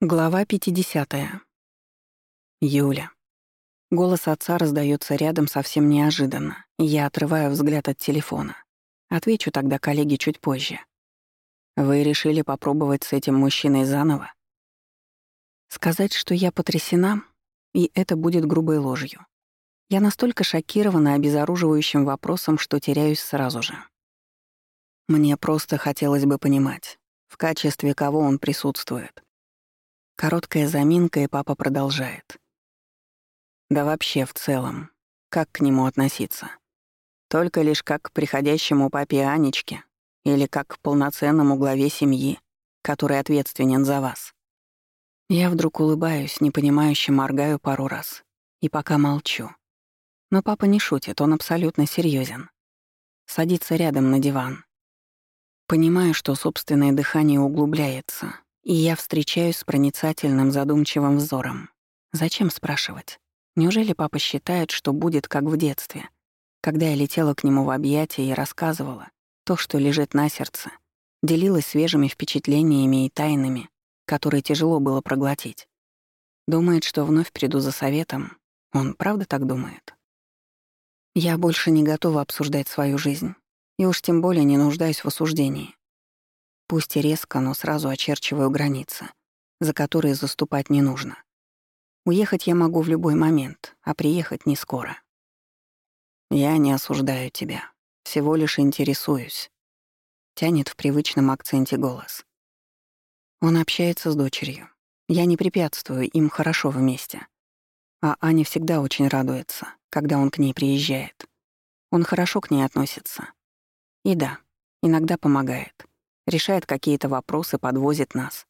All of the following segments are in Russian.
Глава 50. Юля. Голос отца раздается рядом совсем неожиданно, я отрываю взгляд от телефона. Отвечу тогда коллеге чуть позже. Вы решили попробовать с этим мужчиной заново? Сказать, что я потрясена, и это будет грубой ложью. Я настолько шокирована обезоруживающим вопросом, что теряюсь сразу же. Мне просто хотелось бы понимать, в качестве кого он присутствует — Короткая заминка, и папа продолжает. Да вообще в целом, как к нему относиться? Только лишь как к приходящему папе Анечке или как к полноценному главе семьи, который ответственен за вас? Я вдруг улыбаюсь, непонимающе моргаю пару раз. И пока молчу. Но папа не шутит, он абсолютно серьезен. Садится рядом на диван. Понимаю, что собственное дыхание углубляется, и я встречаюсь с проницательным задумчивым взором. Зачем спрашивать? Неужели папа считает, что будет как в детстве, когда я летела к нему в объятия и рассказывала то, что лежит на сердце, делилась свежими впечатлениями и тайнами, которые тяжело было проглотить. Думает, что вновь приду за советом. Он правда так думает? Я больше не готова обсуждать свою жизнь, и уж тем более не нуждаюсь в осуждении. Пусть и резко, но сразу очерчиваю границы, за которые заступать не нужно. Уехать я могу в любой момент, а приехать не скоро. Я не осуждаю тебя, всего лишь интересуюсь. Тянет в привычном акценте голос. Он общается с дочерью. Я не препятствую, им хорошо вместе. А Аня всегда очень радуется, когда он к ней приезжает. Он хорошо к ней относится. И да, иногда помогает решает какие-то вопросы, подвозит нас.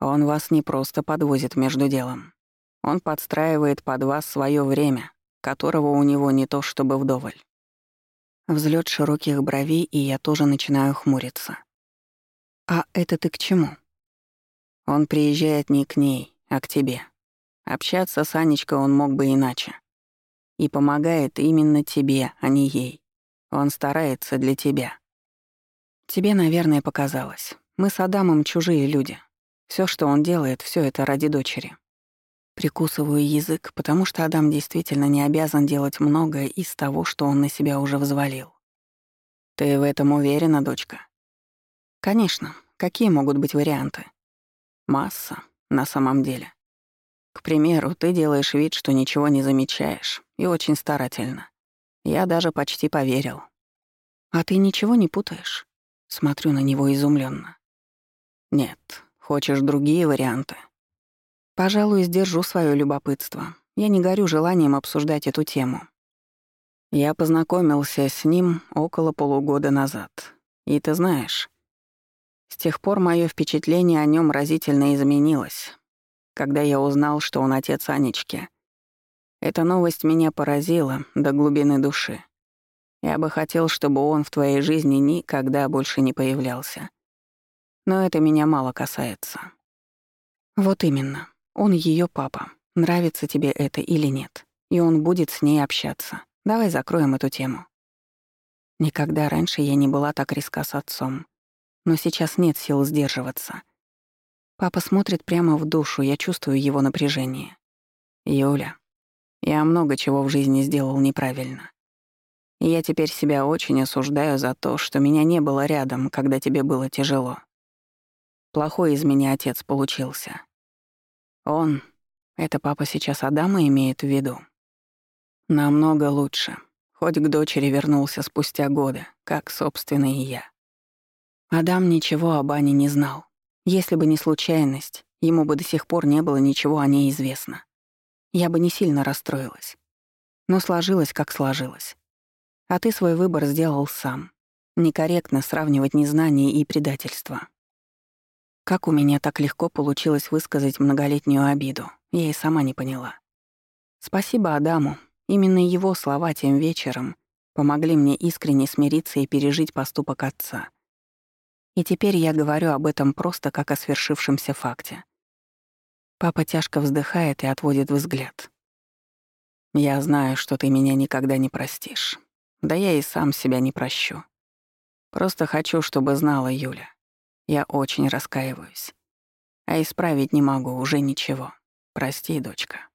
Он вас не просто подвозит между делом. Он подстраивает под вас свое время, которого у него не то чтобы вдоволь. Взлет широких бровей, и я тоже начинаю хмуриться. А это ты к чему? Он приезжает не к ней, а к тебе. Общаться с Анечкой он мог бы иначе. И помогает именно тебе, а не ей. Он старается для тебя. Тебе, наверное, показалось. Мы с Адамом чужие люди. Все, что он делает, все это ради дочери. Прикусываю язык, потому что Адам действительно не обязан делать многое из того, что он на себя уже взвалил. Ты в этом уверена, дочка? Конечно. Какие могут быть варианты? Масса, на самом деле. К примеру, ты делаешь вид, что ничего не замечаешь, и очень старательно. Я даже почти поверил. А ты ничего не путаешь? Смотрю на него изумленно. Нет, хочешь другие варианты? Пожалуй, сдержу свое любопытство. Я не горю желанием обсуждать эту тему. Я познакомился с ним около полугода назад. И ты знаешь, с тех пор мое впечатление о нем разительно изменилось, когда я узнал, что он отец Анечки. Эта новость меня поразила до глубины души. Я бы хотел, чтобы он в твоей жизни никогда больше не появлялся. Но это меня мало касается. Вот именно. Он ее папа. Нравится тебе это или нет. И он будет с ней общаться. Давай закроем эту тему. Никогда раньше я не была так резка с отцом. Но сейчас нет сил сдерживаться. Папа смотрит прямо в душу, я чувствую его напряжение. Юля, я много чего в жизни сделал неправильно. Я теперь себя очень осуждаю за то, что меня не было рядом, когда тебе было тяжело. Плохой из меня отец получился. Он, это папа сейчас Адама имеет в виду, намного лучше. Хоть к дочери вернулся спустя годы, как, собственно, и я. Адам ничего об Ане не знал. Если бы не случайность, ему бы до сих пор не было ничего о ней известно. Я бы не сильно расстроилась. Но сложилось, как сложилось. А ты свой выбор сделал сам. Некорректно сравнивать незнание и предательство. Как у меня так легко получилось высказать многолетнюю обиду, я и сама не поняла. Спасибо Адаму. Именно его слова тем вечером помогли мне искренне смириться и пережить поступок отца. И теперь я говорю об этом просто как о свершившемся факте. Папа тяжко вздыхает и отводит взгляд. «Я знаю, что ты меня никогда не простишь. Да я и сам себя не прощу. Просто хочу, чтобы знала Юля. Я очень раскаиваюсь. А исправить не могу, уже ничего. Прости, дочка.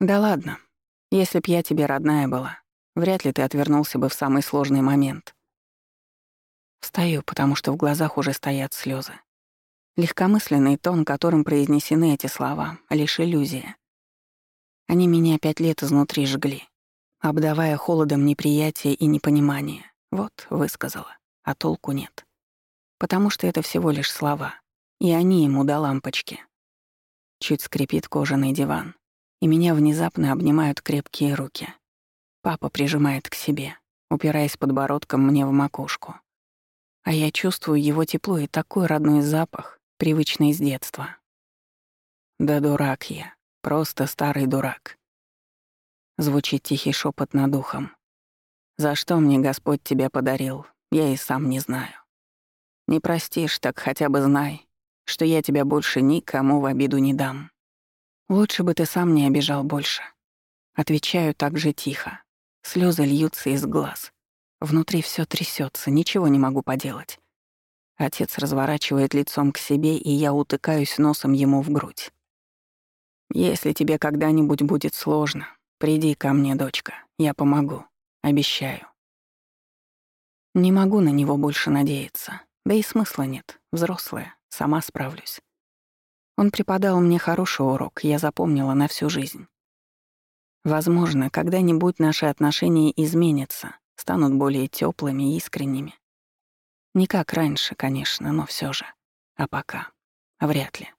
Да ладно. Если б я тебе родная была, вряд ли ты отвернулся бы в самый сложный момент. Встаю, потому что в глазах уже стоят слезы. Легкомысленный тон, которым произнесены эти слова, лишь иллюзия. Они меня пять лет изнутри жгли, обдавая холодом неприятия и непонимания. Вот, высказала, а толку нет. Потому что это всего лишь слова, и они ему до лампочки. Чуть скрипит кожаный диван, и меня внезапно обнимают крепкие руки. Папа прижимает к себе, упираясь подбородком мне в макушку. А я чувствую его тепло и такой родной запах, привычный с детства. Да дурак я, просто старый дурак. Звучит тихий шепот над ухом. За что мне Господь тебя подарил, я и сам не знаю. Не простишь, так хотя бы знай, что я тебя больше никому в обиду не дам. Лучше бы ты сам не обижал больше. Отвечаю так же тихо. Слезы льются из глаз. Внутри все трясется, ничего не могу поделать. Отец разворачивает лицом к себе, и я утыкаюсь носом ему в грудь. «Если тебе когда-нибудь будет сложно, приди ко мне, дочка, я помогу, обещаю». Не могу на него больше надеяться, да и смысла нет, взрослая, сама справлюсь. Он преподал мне хороший урок, я запомнила на всю жизнь. Возможно, когда-нибудь наши отношения изменятся, станут более теплыми и искренними. Не как раньше, конечно, но все же. А пока. Вряд ли.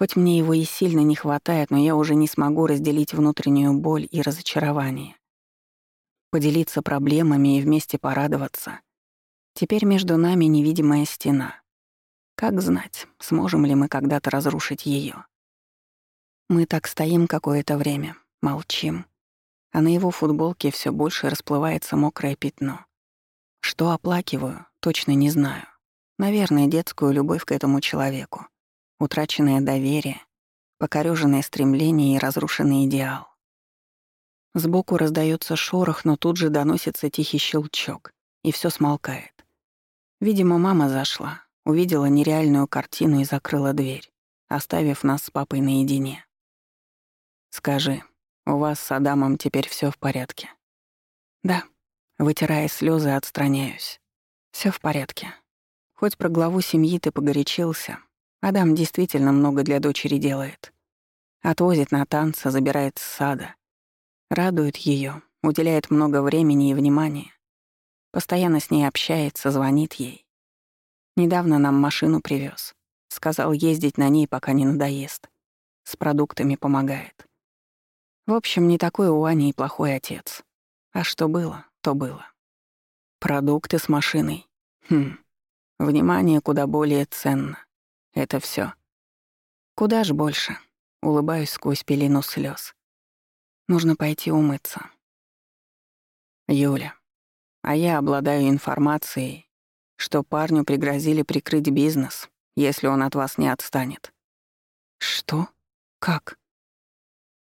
Хоть мне его и сильно не хватает, но я уже не смогу разделить внутреннюю боль и разочарование. Поделиться проблемами и вместе порадоваться. Теперь между нами невидимая стена. Как знать, сможем ли мы когда-то разрушить ее? Мы так стоим какое-то время, молчим, а на его футболке все больше расплывается мокрое пятно. Что оплакиваю, точно не знаю. Наверное, детскую любовь к этому человеку, утраченное доверие, покорёженное стремление и разрушенный идеал. Сбоку раздается шорох, но тут же доносится тихий щелчок, и все смолкает. Видимо, мама зашла, увидела нереальную картину и закрыла дверь, оставив нас с папой наедине. «Скажи, у вас с Адамом теперь все в порядке?» «Да», Вытирая слезы, отстраняюсь. Все в порядке. Хоть про главу семьи ты погорячился, Адам действительно много для дочери делает. Отвозит на танцы, забирает с сада. Радует ее, уделяет много времени и внимания. Постоянно с ней общается, звонит ей. Недавно нам машину привез. Сказал ездить на ней, пока не надоест. С продуктами помогает. В общем, не такой у Ани и плохой отец. А что было, то было. Продукты с машиной. Хм. Внимание куда более ценно. Это все. Куда ж больше? Улыбаюсь сквозь пелену слез. Нужно пойти умыться. Юля, а я обладаю информацией, что парню пригрозили прикрыть бизнес, если он от вас не отстанет. Что? Как?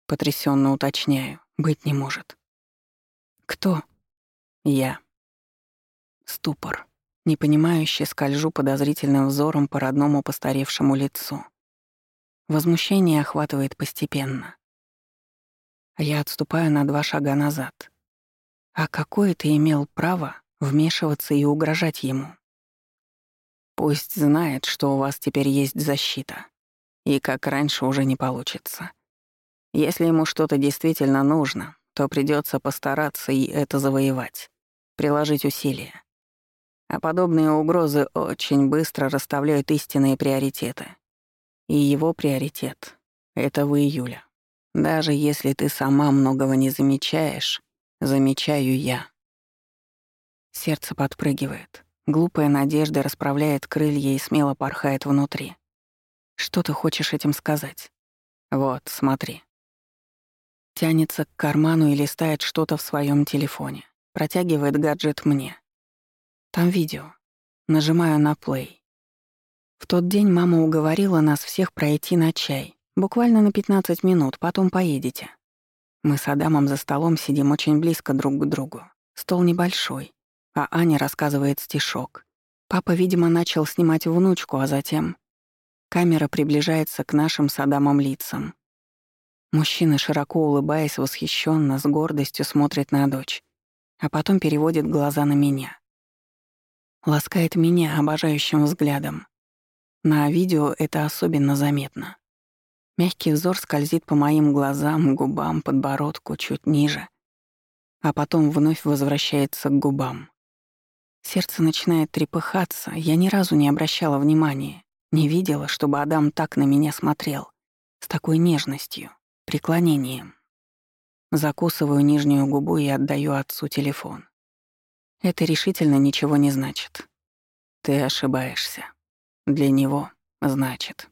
Потрясенно уточняю. Быть не может. Кто? Я. Ступор. Непонимающе скольжу подозрительным взором по родному постаревшему лицу. Возмущение охватывает постепенно. Я отступаю на два шага назад. А какое ты имел право вмешиваться и угрожать ему? Пусть знает, что у вас теперь есть защита. И как раньше уже не получится. Если ему что-то действительно нужно, то придется постараться и это завоевать приложить усилия. А подобные угрозы очень быстро расставляют истинные приоритеты. И его приоритет — это вы, Юля. Даже если ты сама многого не замечаешь, замечаю я. Сердце подпрыгивает. Глупая надежда расправляет крылья и смело порхает внутри. Что ты хочешь этим сказать? Вот, смотри. Тянется к карману и листает что-то в своем телефоне. Протягивает гаджет мне. Там видео. Нажимаю на плей. В тот день мама уговорила нас всех пройти на чай. Буквально на 15 минут, потом поедете. Мы с Адамом за столом сидим очень близко друг к другу. Стол небольшой, а Аня рассказывает стишок. Папа, видимо, начал снимать внучку, а затем... Камера приближается к нашим садамам лицам. Мужчина, широко улыбаясь, восхищенно, с гордостью смотрит на дочь, а потом переводит глаза на меня. Ласкает меня обожающим взглядом. На видео это особенно заметно. Мягкий взор скользит по моим глазам, губам, подбородку, чуть ниже, а потом вновь возвращается к губам. Сердце начинает трепыхаться, я ни разу не обращала внимания, не видела, чтобы Адам так на меня смотрел, с такой нежностью, преклонением. Закусываю нижнюю губу и отдаю отцу телефон. Это решительно ничего не значит. Ты ошибаешься. Для него значит.